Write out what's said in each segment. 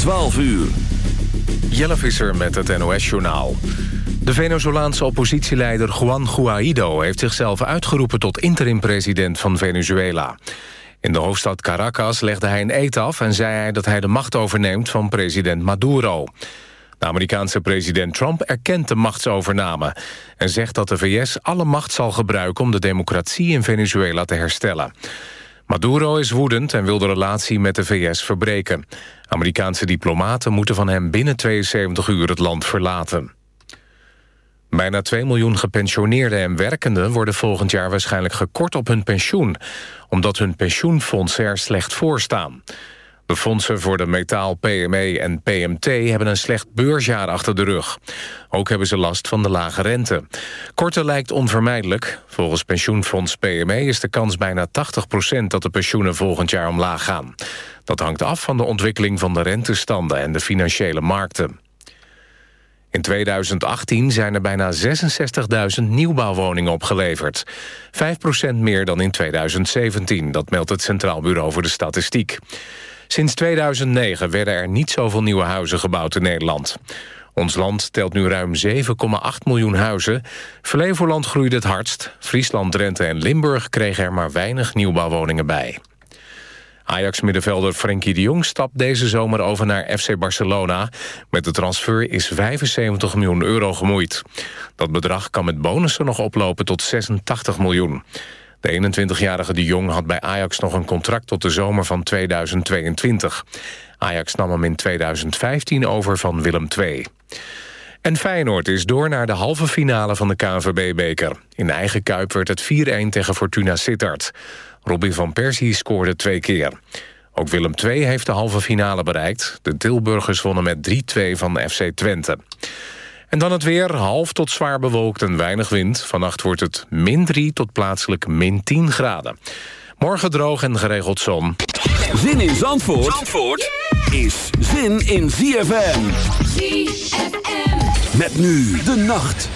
12 uur. Jelle Visser met het NOS-journaal. De Venezolaanse oppositieleider Juan Guaido heeft zichzelf uitgeroepen tot interim-president van Venezuela. In de hoofdstad Caracas legde hij een eet af en zei hij dat hij de macht overneemt van president Maduro. De Amerikaanse president Trump erkent de machtsovername... en zegt dat de VS alle macht zal gebruiken om de democratie in Venezuela te herstellen. Maduro is woedend en wil de relatie met de VS verbreken. Amerikaanse diplomaten moeten van hem binnen 72 uur het land verlaten. Bijna 2 miljoen gepensioneerden en werkenden worden volgend jaar waarschijnlijk gekort op hun pensioen, omdat hun pensioenfondsen er slecht voor staan. De fondsen voor de metaal PME en PMT hebben een slecht beursjaar achter de rug. Ook hebben ze last van de lage rente. Korte lijkt onvermijdelijk. Volgens pensioenfonds PME is de kans bijna 80% dat de pensioenen volgend jaar omlaag gaan. Dat hangt af van de ontwikkeling van de rentestanden en de financiële markten. In 2018 zijn er bijna 66.000 nieuwbouwwoningen opgeleverd. 5% meer dan in 2017, dat meldt het Centraal Bureau voor de Statistiek. Sinds 2009 werden er niet zoveel nieuwe huizen gebouwd in Nederland. Ons land telt nu ruim 7,8 miljoen huizen. Flevoland groeide het hardst. Friesland, Drenthe en Limburg kregen er maar weinig nieuwbouwwoningen bij. Ajax-middenvelder Frenkie de Jong stapt deze zomer over naar FC Barcelona. Met de transfer is 75 miljoen euro gemoeid. Dat bedrag kan met bonussen nog oplopen tot 86 miljoen. De 21-jarige de Jong had bij Ajax nog een contract tot de zomer van 2022. Ajax nam hem in 2015 over van Willem II. En Feyenoord is door naar de halve finale van de KNVB-beker. In eigen Kuip werd het 4-1 tegen Fortuna Sittard. Robin van Persie scoorde twee keer. Ook Willem II heeft de halve finale bereikt. De Tilburgers wonnen met 3-2 van FC Twente. En dan het weer, half tot zwaar bewolkt en weinig wind. Vannacht wordt het min 3 tot plaatselijk min 10 graden. Morgen droog en geregeld zon. Zin in Zandvoort, Zandvoort is zin in ZFM. ZFM. Met nu de nacht.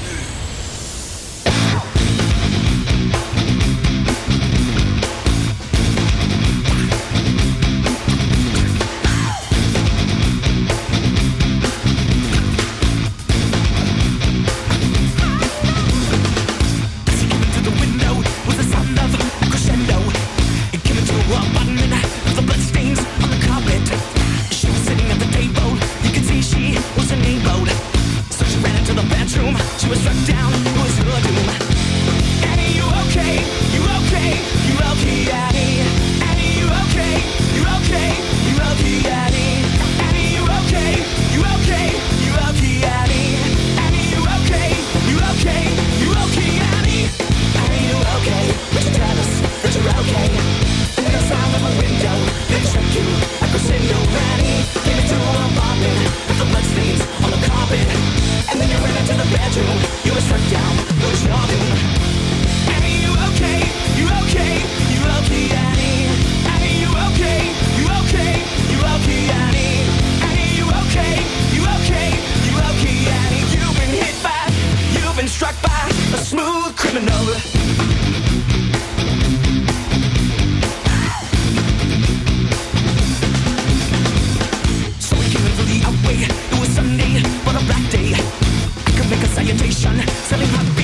salutation, selling happy.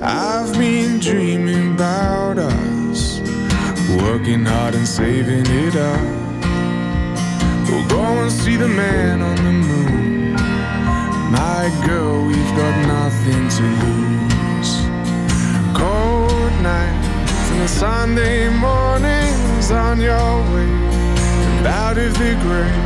I've been dreaming about us, working hard and saving it up. We'll go and see the man on the moon. My girl, we've got nothing to lose. Cold nights and the Sunday mornings on your way, out of the grave.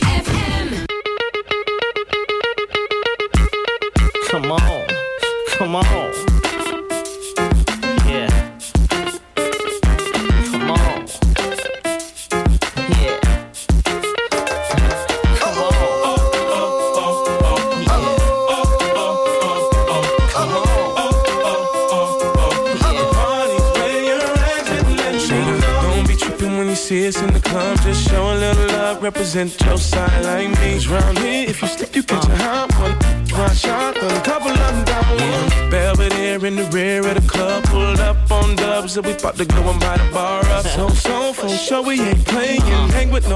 represent your side like me. round here, if you slip, you catch a hot one. One shot, a couple of them down one. Belvedere in the rear of the club, pulled up on dubs, and we about to go and buy the bar up. So, so, for sure we ain't playing. Hang with no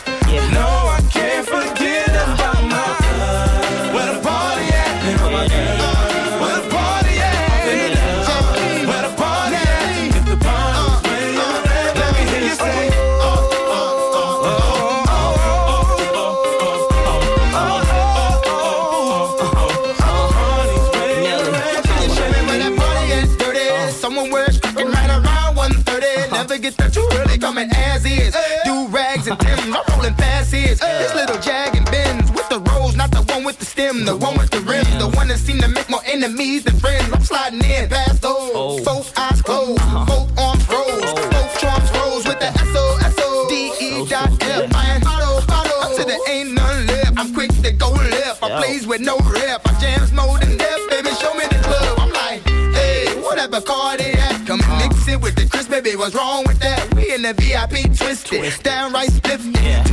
Enemies than friends. I'm sliding in past those. Oh. Both eyes closed, uh-huh. both arms rose, oh. both trumps rose with the S O S O oh, D E dot F. I ain't auto, auto. Up to there ain't none left. I'm quick to go left. I plays with no rep. I jams more than death, baby. Show me the club. I'm like, hey, whatever car they at. Come mix it with the Chris, baby. What's wrong with that? We in the VIP twisted, downright spiffy.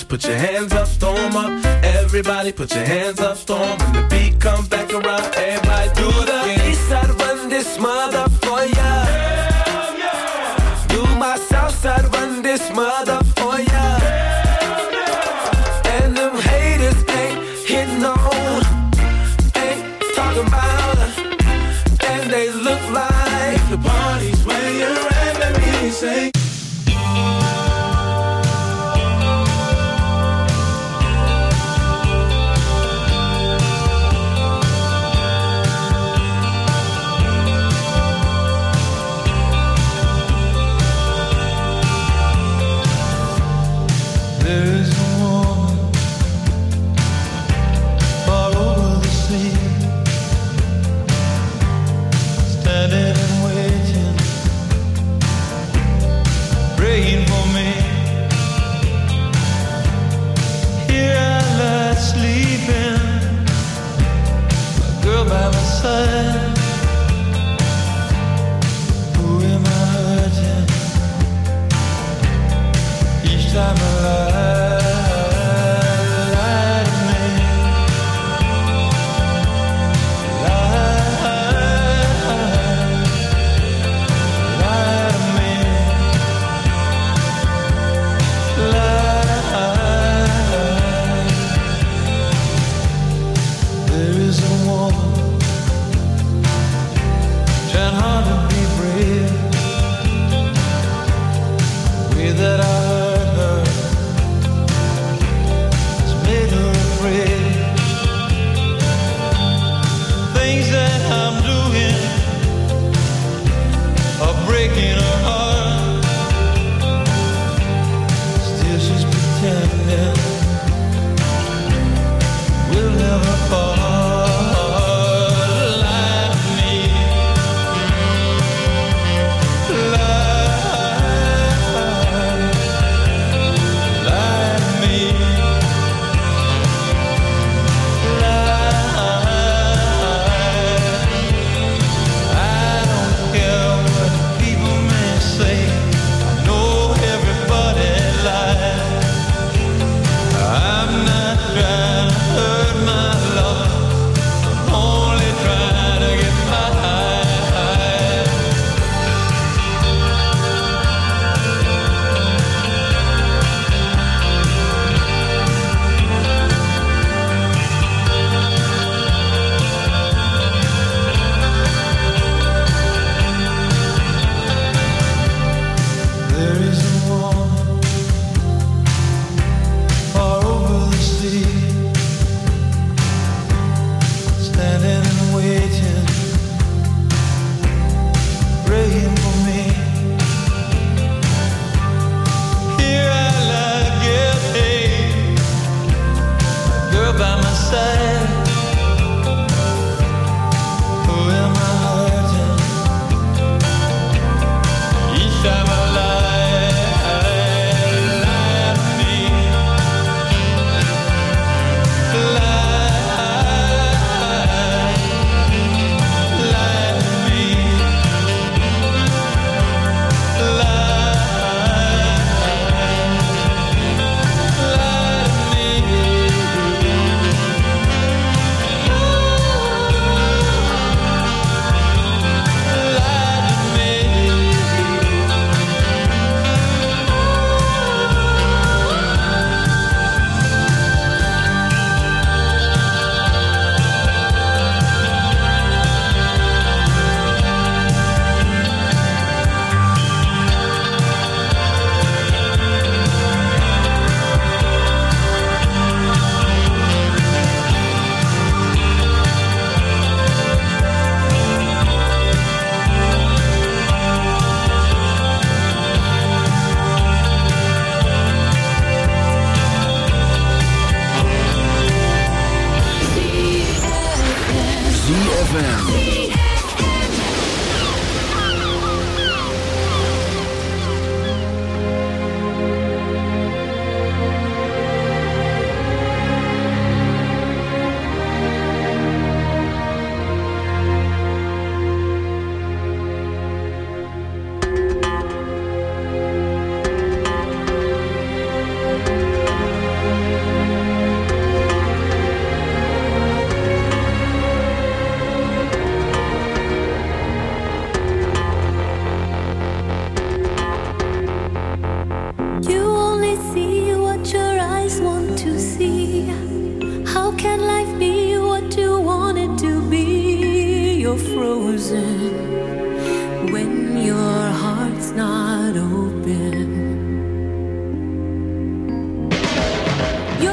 Right put your hands up, storm up. Everybody put your hands up, storm. When the beat comes back around, everybody do the east side, run this mother that I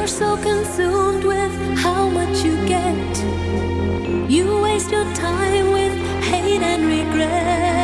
so consumed with how much you get, you waste your time with hate and regret.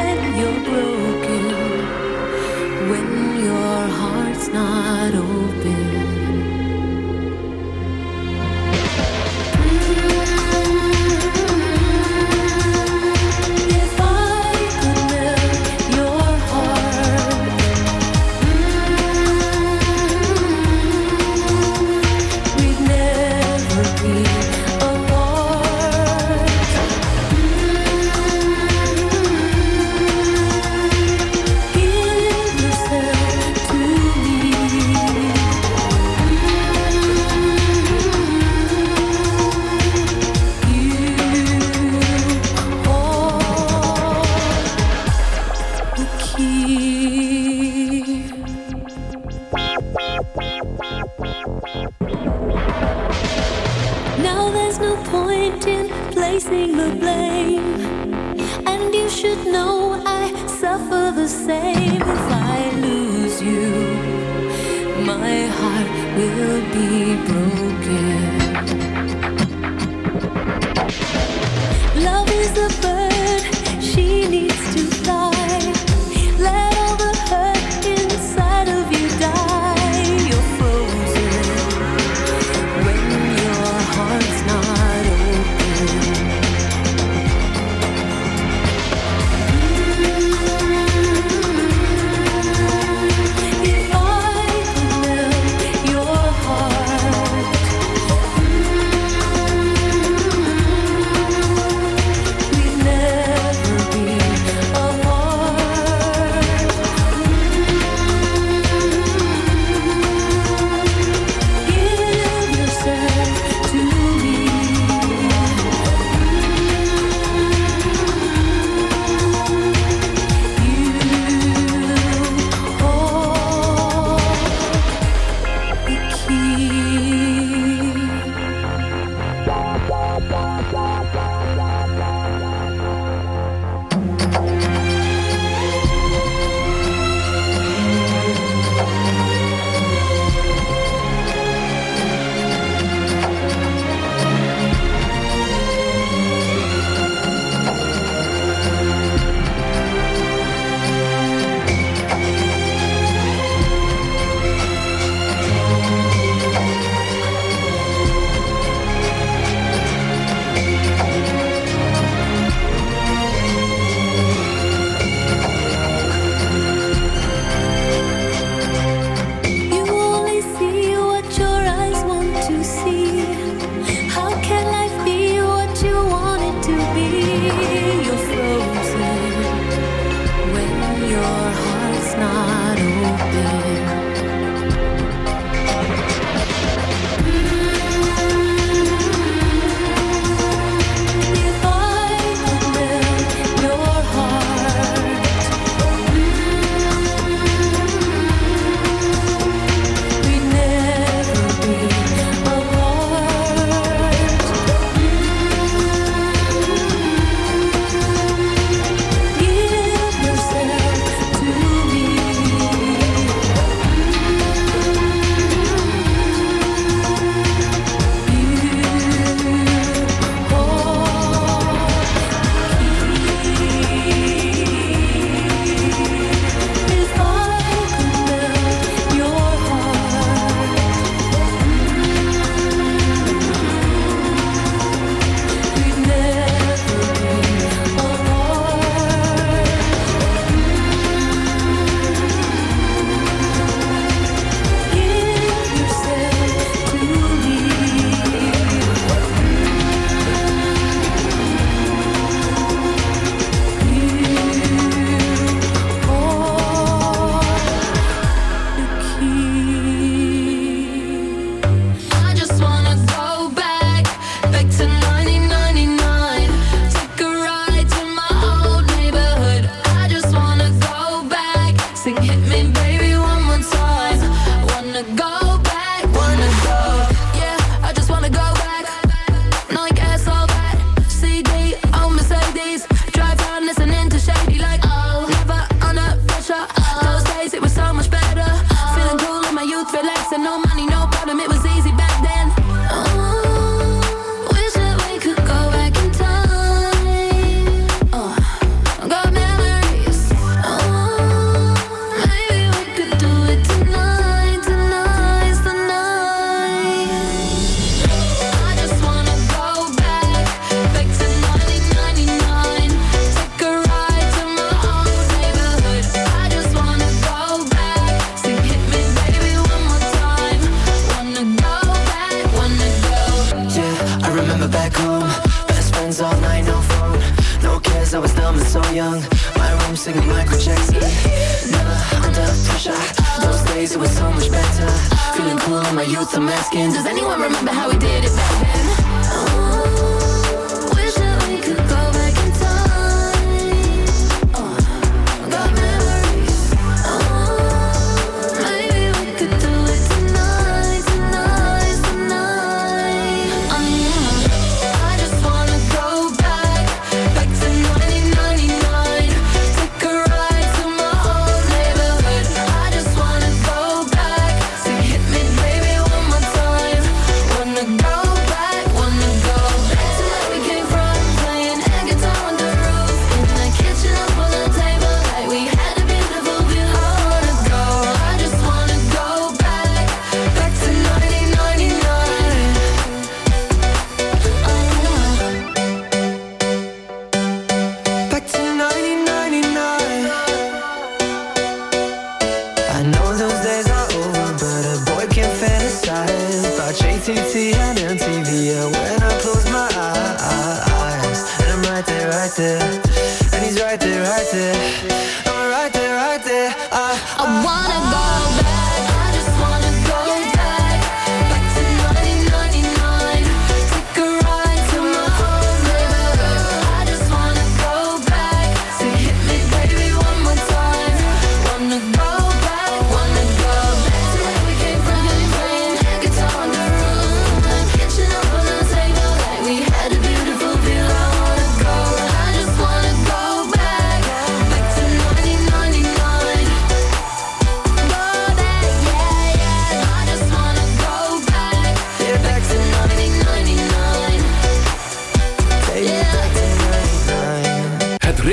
all night, no phone. No cares, I was dumb and so young. My room singing Michael Jackson Never under pressure. Those days it was so much better. Feeling cool in my youth, I'm asking Does anyone remember how we did it back then? Uh-huh.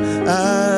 I